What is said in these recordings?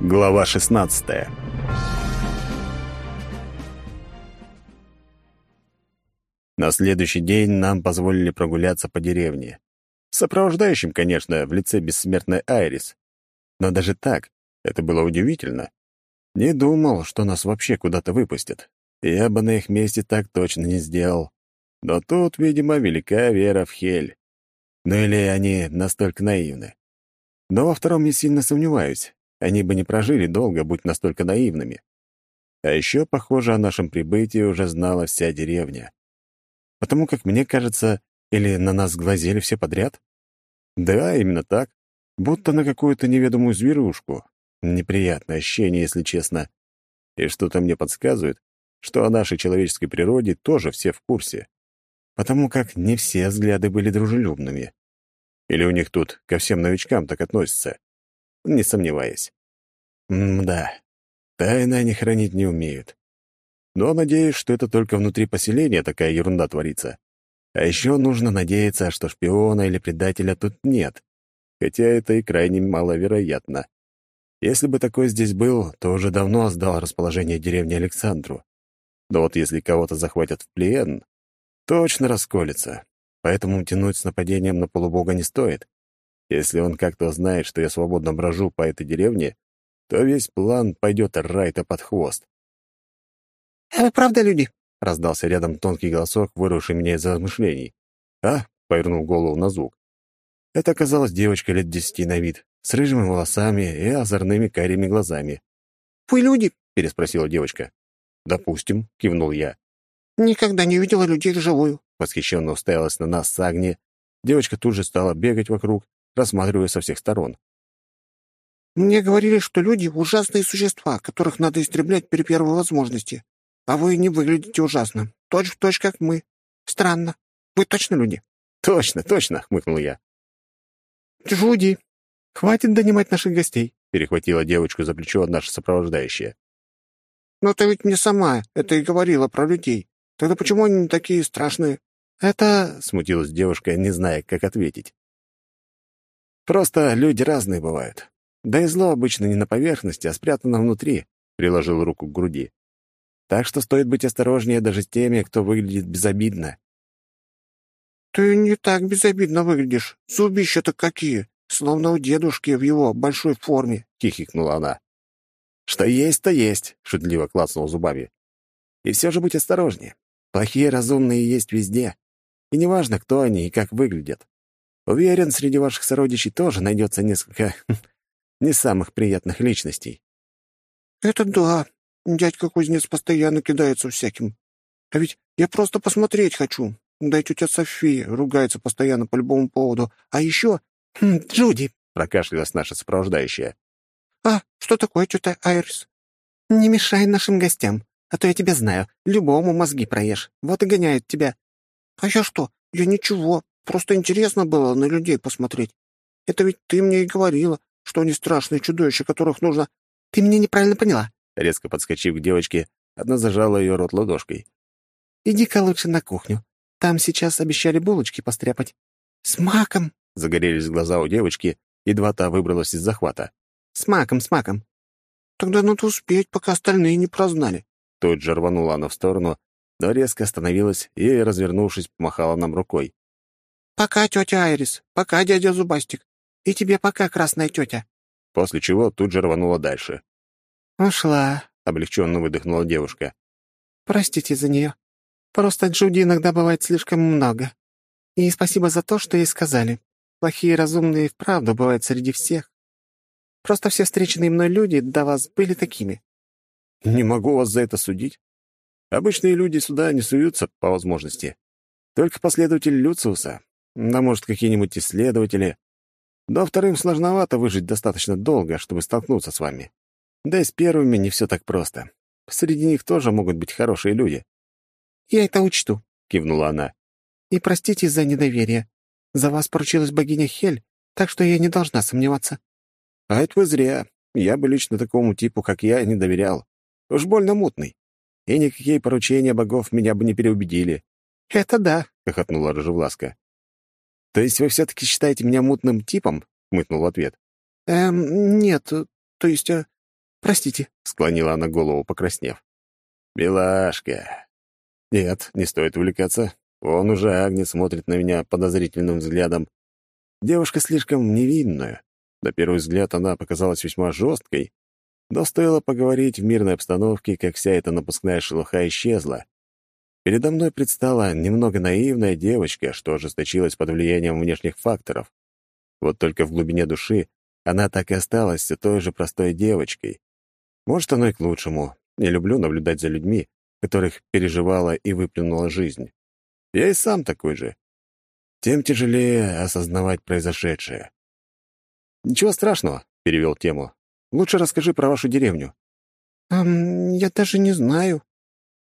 Глава 16 На следующий день нам позволили прогуляться по деревне. Сопровождающим, конечно, в лице бессмертной Айрис. Но даже так, это было удивительно. Не думал, что нас вообще куда-то выпустят. Я бы на их месте так точно не сделал. Но тут, видимо, велика вера в Хель. Ну или они настолько наивны. Но во втором не сильно сомневаюсь. Они бы не прожили долго, будь настолько наивными. А еще, похоже, о нашем прибытии уже знала вся деревня. Потому как, мне кажется, или на нас глазели все подряд? Да, именно так. Будто на какую-то неведомую зверушку. Неприятное ощущение, если честно. И что-то мне подсказывает, что о нашей человеческой природе тоже все в курсе. Потому как не все взгляды были дружелюбными. Или у них тут ко всем новичкам так относятся не сомневаясь. М-да, тайны они хранить не умеют. Но надеюсь, что это только внутри поселения такая ерунда творится. А еще нужно надеяться, что шпиона или предателя тут нет, хотя это и крайне маловероятно. Если бы такой здесь был, то уже давно сдал расположение деревни Александру. Но вот если кого-то захватят в плен, точно расколется. Поэтому тянуть с нападением на полубога не стоит. Если он как-то знает, что я свободно брожу по этой деревне, то весь план пойдет райта под хвост. «А вы правда люди?» — раздался рядом тонкий голосок, вырвавший меня из размышлений. «А?» — повернул голову на звук. Это оказалась девочка лет десяти на вид, с рыжими волосами и озорными карими глазами. «Вы люди?» — переспросила девочка. «Допустим», — кивнул я. «Никогда не видела людей вживую», — восхищенно уставилась на нас Сагни. Девочка тут же стала бегать вокруг, рассматривая со всех сторон. «Мне говорили, что люди — ужасные существа, которых надо истреблять при первой возможности. А вы не выглядите ужасно. Точь в точь, как мы. Странно. Вы точно люди?» «Точно, точно!» — хмыкнул я. «Джуди, хватит донимать наших гостей», — перехватила девочку за плечо наша сопровождающая. «Но ты ведь мне сама это и говорила про людей. Тогда почему они такие страшные?» «Это...» — смутилась девушка, не зная, как ответить. Просто люди разные бывают. Да и зло обычно не на поверхности, а спрятано внутри», — приложил руку к груди. «Так что стоит быть осторожнее даже с теми, кто выглядит безобидно». «Ты не так безобидно выглядишь. Зубища-то какие, словно у дедушки в его большой форме», — хихикнула она. «Что есть, то есть», — шутливо клацнул зубами. «И все же будь осторожнее. Плохие разумные есть везде. И неважно, кто они и как выглядят. Уверен, среди ваших сородичей тоже найдется несколько не самых приятных личностей. Это да. Дядька Кузнец постоянно кидается всяким. А ведь я просто посмотреть хочу. Да и тетя София ругается постоянно по любому поводу. А еще... Хм, Джуди, — прокашлялась наша сопровождающая. «А, что такое, тетя Айрис?» «Не мешай нашим гостям, а то я тебя знаю. Любому мозги проешь. Вот и гоняют тебя». «А я что? Я ничего. Просто интересно было на людей посмотреть. Это ведь ты мне и говорила, что они страшные чудовища, которых нужно... Ты меня неправильно поняла. Резко подскочив к девочке, одна зажала ее рот ладошкой. «Иди-ка лучше на кухню. Там сейчас обещали булочки постряпать. С маком!» Загорелись глаза у девочки, едва та выбралась из захвата. «С маком, с маком!» «Тогда надо успеть, пока остальные не прознали». Тут же рванула она в сторону, но резко остановилась и, развернувшись, помахала нам рукой. «Пока, тетя Айрис, пока, дядя Зубастик. И тебе пока, красная тетя». После чего тут же рванула дальше. «Ушла», — облегченно выдохнула девушка. «Простите за нее. Просто Джуди иногда бывает слишком много. И спасибо за то, что ей сказали. Плохие разумные вправду бывают среди всех. Просто все встреченные мной люди до вас были такими». «Не могу вас за это судить. Обычные люди сюда не суются по возможности. Только последователь Люциуса, да, может, какие-нибудь исследователи. Но вторым сложновато выжить достаточно долго, чтобы столкнуться с вами. Да и с первыми не все так просто. Среди них тоже могут быть хорошие люди. «Я это учту», — кивнула она. «И простите за недоверие. За вас поручилась богиня Хель, так что я не должна сомневаться». «А это вы зря. Я бы лично такому типу, как я, не доверял. Уж больно мутный. И никакие поручения богов меня бы не переубедили». «Это да», — хохотнула Рыжевласка. «То есть вы все-таки считаете меня мутным типом?» — хмыкнул в ответ. «Эм, нет, то есть... Э, «Простите», — склонила она голову, покраснев. «Милашка». «Нет, не стоит увлекаться. Он уже Агнес смотрит на меня подозрительным взглядом. Девушка слишком невинная. На первый взгляд она показалась весьма жесткой, но стоило поговорить в мирной обстановке, как вся эта напускная шелуха исчезла. Передо мной предстала немного наивная девочка, что ожесточилась под влиянием внешних факторов. Вот только в глубине души она так и осталась все той же простой девочкой. Может, оно и к лучшему. Не люблю наблюдать за людьми, которых переживала и выплюнула жизнь. Я и сам такой же. Тем тяжелее осознавать произошедшее. «Ничего страшного», — перевел тему. «Лучше расскажи про вашу деревню». «Эм, я даже не знаю.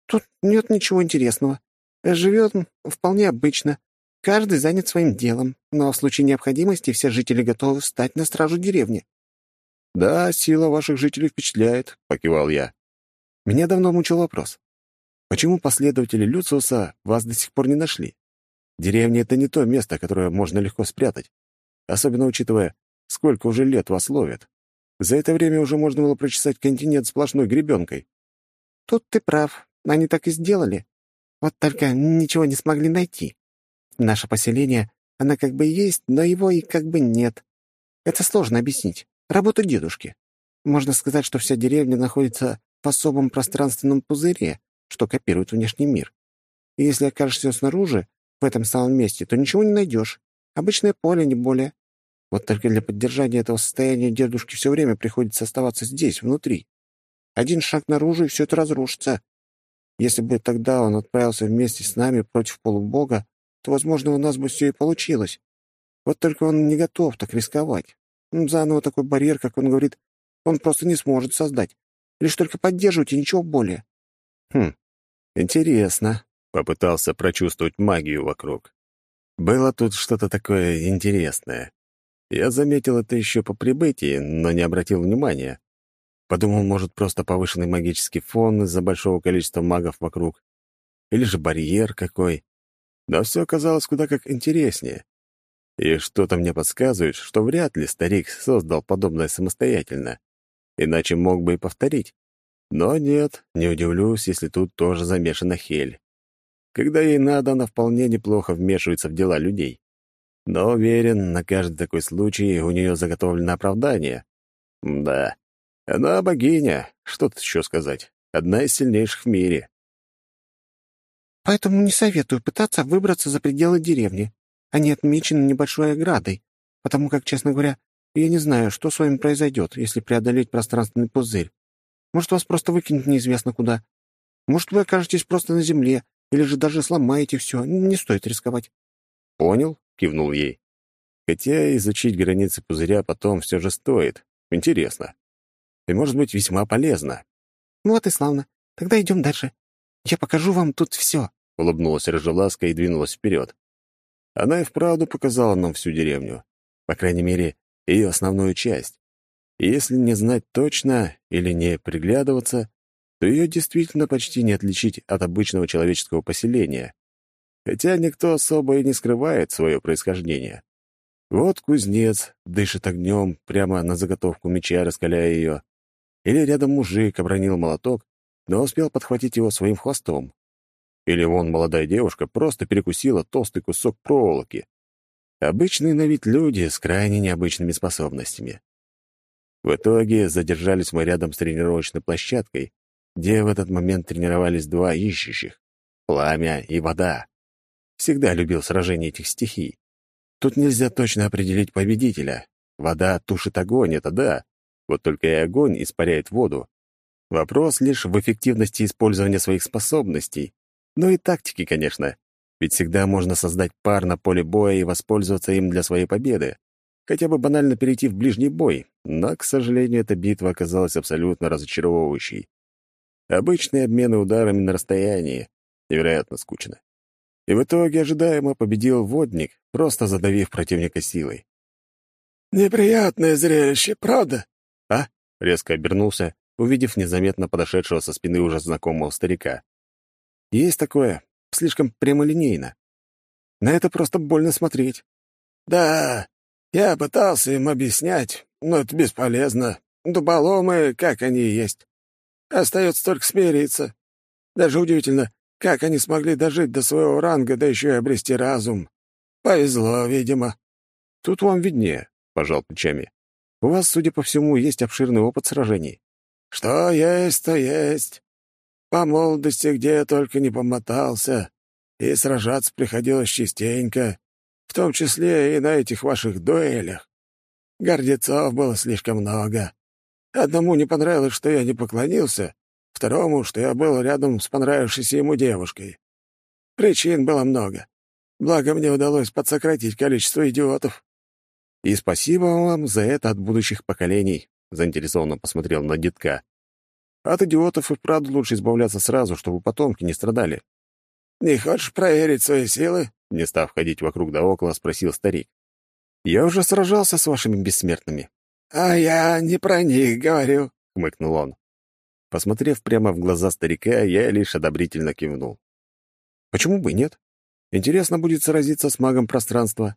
Тут нет ничего интересного. Живет вполне обычно. Каждый занят своим делом, но в случае необходимости все жители готовы встать на стражу деревни». «Да, сила ваших жителей впечатляет», — покивал я. Меня давно мучил вопрос. Почему последователи Люциуса вас до сих пор не нашли? Деревня — это не то место, которое можно легко спрятать, особенно учитывая, сколько уже лет вас ловят. За это время уже можно было прочесать континент сплошной гребенкой. Тут ты прав, они так и сделали. Вот только ничего не смогли найти. Наше поселение, оно как бы есть, но его и как бы нет. Это сложно объяснить. Работа дедушки. Можно сказать, что вся деревня находится в особом пространственном пузыре, что копирует внешний мир. И если окажешься снаружи, в этом самом месте, то ничего не найдешь. Обычное поле, не более. Вот только для поддержания этого состояния дедушке все время приходится оставаться здесь, внутри. Один шаг наружу, и все это разрушится. Если бы тогда он отправился вместе с нами против полубога, то, возможно, у нас бы все и получилось. Вот только он не готов так рисковать. Заново такой барьер, как он говорит, он просто не сможет создать. Лишь только поддерживать и ничего более. Хм, интересно. Попытался прочувствовать магию вокруг. Было тут что-то такое интересное. Я заметил это еще по прибытии, но не обратил внимания. Подумал, может, просто повышенный магический фон из-за большого количества магов вокруг. Или же барьер какой. Но все оказалось куда как интереснее. И что-то мне подсказывает, что вряд ли старик создал подобное самостоятельно. Иначе мог бы и повторить. Но нет, не удивлюсь, если тут тоже замешана Хель. Когда ей надо, она вполне неплохо вмешивается в дела людей. Но уверен, на каждый такой случай у нее заготовлено оправдание. Да, она богиня, что тут еще сказать. Одна из сильнейших в мире. Поэтому не советую пытаться выбраться за пределы деревни. Они отмечены небольшой оградой, потому как, честно говоря, я не знаю, что с вами произойдет, если преодолеть пространственный пузырь. Может, вас просто выкинет неизвестно куда. Может, вы окажетесь просто на земле, или же даже сломаете все. Не стоит рисковать». «Понял», — кивнул ей. «Хотя изучить границы пузыря потом все же стоит. Интересно. И может быть весьма полезно». «Вот и славно. Тогда идем дальше. Я покажу вам тут все», — улыбнулась Рыжеласка и двинулась вперед. Она и вправду показала нам всю деревню. По крайней мере, ее основную часть. И если не знать точно или не приглядываться, то ее действительно почти не отличить от обычного человеческого поселения. Хотя никто особо и не скрывает свое происхождение. Вот кузнец дышит огнем прямо на заготовку меча, раскаляя ее. Или рядом мужик обронил молоток, но успел подхватить его своим хвостом. Или вон молодая девушка просто перекусила толстый кусок проволоки. Обычные на вид люди с крайне необычными способностями. В итоге задержались мы рядом с тренировочной площадкой, где в этот момент тренировались два ищущих — пламя и вода. Всегда любил сражения этих стихий. Тут нельзя точно определить победителя. Вода тушит огонь, это да. Вот только и огонь испаряет воду. Вопрос лишь в эффективности использования своих способностей. Ну и тактики, конечно. Ведь всегда можно создать пар на поле боя и воспользоваться им для своей победы. Хотя бы банально перейти в ближний бой, но, к сожалению, эта битва оказалась абсолютно разочаровывающей. Обычные обмены ударами на расстоянии. Невероятно скучно. И в итоге ожидаемо победил водник, просто задавив противника силой. «Неприятное зрелище, правда?» Резко обернулся, увидев незаметно подошедшего со спины уже знакомого старика. «Есть такое. Слишком прямолинейно. На это просто больно смотреть». «Да, я пытался им объяснять, но это бесполезно. дуболомы, как они есть. Остается только смириться. Даже удивительно, как они смогли дожить до своего ранга, да еще и обрести разум. Повезло, видимо. Тут вам виднее, — пожал плечами. У вас, судя по всему, есть обширный опыт сражений. Что есть, то есть. По молодости где я только не помотался, и сражаться приходилось частенько, в том числе и на этих ваших дуэлях. Гордецов было слишком много. Одному не понравилось, что я не поклонился, второму, что я был рядом с понравившейся ему девушкой. Причин было много. Благо, мне удалось подсократить количество идиотов. «И спасибо вам за это от будущих поколений», — заинтересованно посмотрел на детка. «От идиотов и вправду лучше избавляться сразу, чтобы потомки не страдали». «Не хочешь проверить свои силы?» — не став ходить вокруг да около, спросил старик. «Я уже сражался с вашими бессмертными». «А я не про них говорю», — хмыкнул он. Посмотрев прямо в глаза старика, я лишь одобрительно кивнул. «Почему бы нет? Интересно будет сразиться с магом пространства».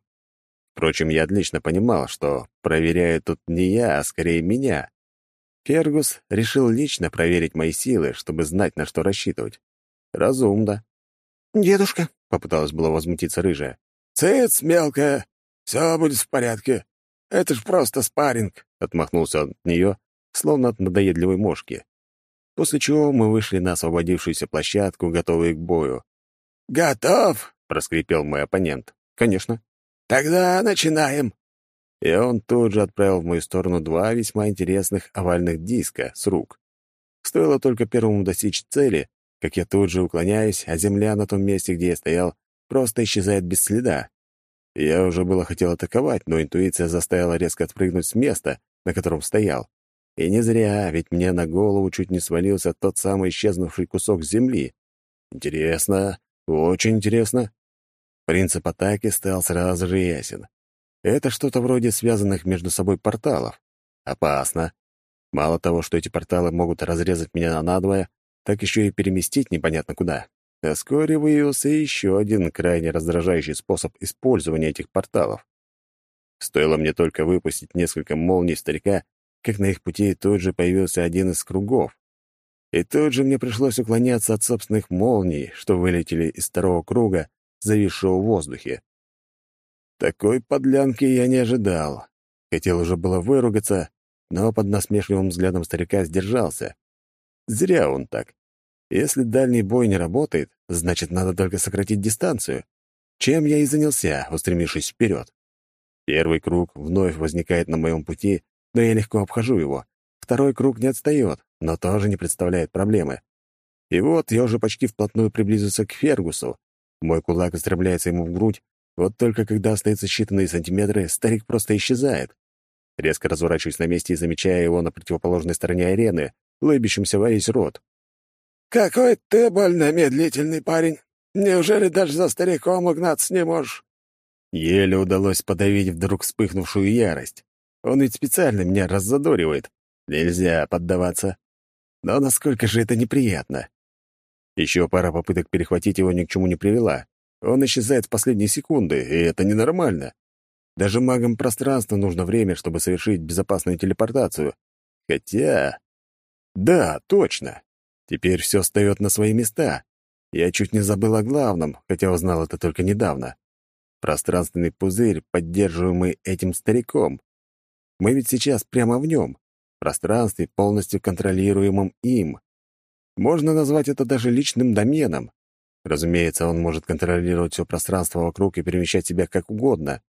Впрочем, я отлично понимал, что проверяю тут не я, а скорее меня. Фергус решил лично проверить мои силы, чтобы знать, на что рассчитывать. Разумно. «Дедушка», — попыталась было возмутиться рыжая. «Цыц, мелкая, все будет в порядке. Это ж просто спарринг», — отмахнулся от нее, словно от надоедливой мошки. После чего мы вышли на освободившуюся площадку, готовые к бою. «Готов?» — проскрипел мой оппонент. «Конечно». «Тогда начинаем». И он тут же отправил в мою сторону два весьма интересных овальных диска с рук. Стоило только первому достичь цели, как я тут же уклоняюсь, а земля на том месте, где я стоял, просто исчезает без следа. Я уже было хотел атаковать, но интуиция заставила резко отпрыгнуть с места, на котором стоял. И не зря, ведь мне на голову чуть не свалился тот самый исчезнувший кусок земли. Интересно, очень интересно. Принцип атаки стал сразу же ясен. Это что-то вроде связанных между собой порталов. Опасно. Мало того, что эти порталы могут разрезать меня надвое, так еще и переместить непонятно куда. А вскоре выявился еще один крайне раздражающий способ использования этих порталов. Стоило мне только выпустить несколько молний старика, как на их пути тут же появился один из кругов. И тут же мне пришлось уклоняться от собственных молний, что вылетели из второго круга, зависшего в воздухе. Такой подлянки я не ожидал. Хотел уже было выругаться, но под насмешливым взглядом старика сдержался. Зря он так. Если дальний бой не работает, значит, надо только сократить дистанцию. Чем я и занялся, устремившись вперед. Первый круг вновь возникает на моем пути, но я легко обхожу его. Второй круг не отстает, но тоже не представляет проблемы. И вот я уже почти вплотную приблизился к Фергусу. Мой кулак устремляется ему в грудь, вот только когда остаются считанные сантиметры, старик просто исчезает. Резко разворачиваюсь на месте и замечаю его на противоположной стороне арены, лыбящимся во весь рот. «Какой ты больно медлительный парень! Неужели даже за стариком угнаться не можешь?» Еле удалось подавить вдруг вспыхнувшую ярость. Он ведь специально меня раззадоривает. Нельзя поддаваться. Но насколько же это неприятно. Еще пара попыток перехватить его ни к чему не привела. Он исчезает в последние секунды, и это ненормально. Даже магам пространства нужно время, чтобы совершить безопасную телепортацию. Хотя... Да, точно. Теперь все встает на свои места. Я чуть не забыл о главном, хотя узнал это только недавно. Пространственный пузырь, поддерживаемый этим стариком. Мы ведь сейчас прямо в нем, в пространстве, полностью контролируемом им. Можно назвать это даже личным доменом. Разумеется, он может контролировать все пространство вокруг и перемещать себя как угодно.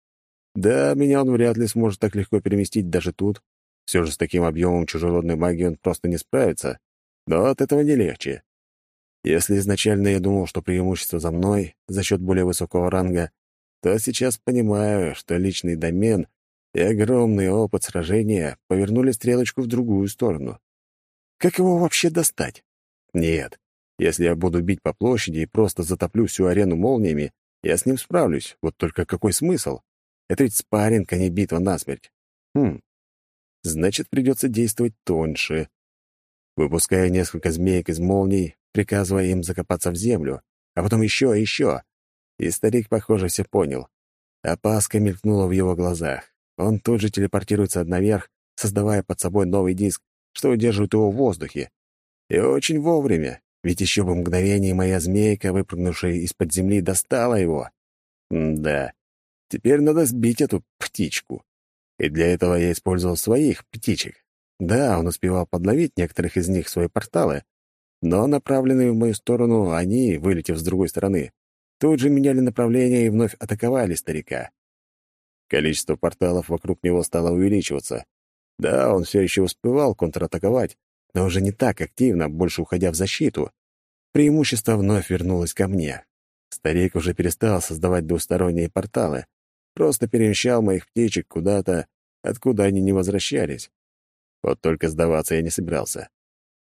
Да, меня он вряд ли сможет так легко переместить даже тут. Все же с таким объемом чужеродной магии он просто не справится. Но от этого не легче. Если изначально я думал, что преимущество за мной за счет более высокого ранга, то сейчас понимаю, что личный домен и огромный опыт сражения повернули стрелочку в другую сторону. Как его вообще достать? Нет, если я буду бить по площади и просто затоплю всю арену молниями, я с ним справлюсь. Вот только какой смысл? Это ведь спарринг, а не битва насмерть. Хм. Значит, придется действовать тоньше. Выпуская несколько змеек из молний, приказывая им закопаться в землю, а потом еще и еще. И старик, похоже, все понял. Опаска мелькнула в его глазах. Он тут же телепортируется наверх, создавая под собой новый диск, что удерживает его в воздухе. И очень вовремя, ведь еще бы мгновение моя змейка, выпрыгнувшая из-под земли, достала его. М да, теперь надо сбить эту птичку. И для этого я использовал своих птичек. Да, он успевал подловить некоторых из них в свои порталы, но направленные в мою сторону они, вылетев с другой стороны, тут же меняли направление и вновь атаковали старика. Количество порталов вокруг него стало увеличиваться. Да, он все еще успевал контратаковать, но уже не так активно, больше уходя в защиту. Преимущество вновь вернулось ко мне. Старик уже перестал создавать двусторонние порталы, просто перемещал моих птичек куда-то, откуда они не возвращались. Вот только сдаваться я не собирался.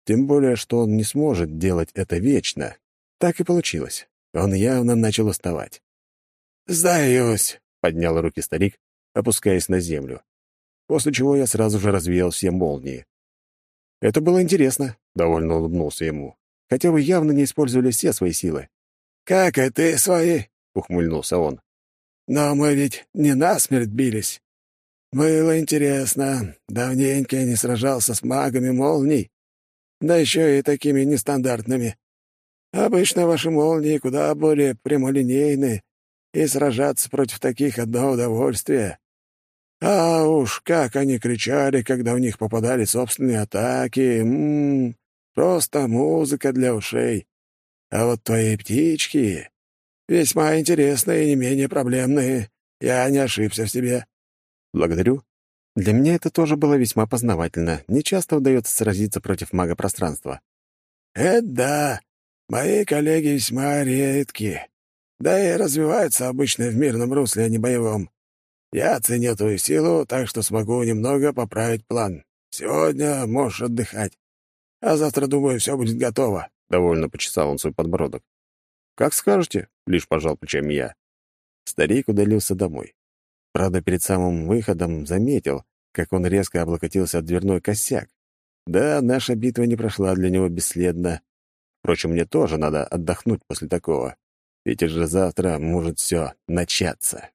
Тем более, что он не сможет делать это вечно. Так и получилось. Он явно начал уставать. «Сдаюсь», — поднял руки старик, опускаясь на землю. После чего я сразу же развеял все молнии. «Это было интересно», — довольно улыбнулся ему. «Хотя вы явно не использовали все свои силы». «Как и ты свои», — ухмыльнулся он. «Но мы ведь не насмерть бились. Было интересно. Давненько я не сражался с магами молний да еще и такими нестандартными. Обычно ваши молнии куда более прямолинейны, и сражаться против таких — одно удовольствие. А уж как они кричали, когда в них попадали собственные атаки. М -м -м, просто музыка для ушей. А вот твои птички весьма интересные и не менее проблемные. Я не ошибся в себе. Благодарю. Для меня это тоже было весьма познавательно. Не часто удается сразиться против мага пространства. «Это да. Мои коллеги весьма редкие. Да и развиваются обычно в мирном русле, а не боевом. Я ценю твою силу, так что смогу немного поправить план. Сегодня можешь отдыхать. А завтра, думаю, все будет готово», — довольно почесал он свой подбородок. «Как скажете», — лишь пожал плечами я. Старик удалился домой. Правда, перед самым выходом заметил, как он резко облокотился от дверной косяк. Да, наша битва не прошла для него бесследно. Впрочем, мне тоже надо отдохнуть после такого. Ведь уже завтра может все начаться.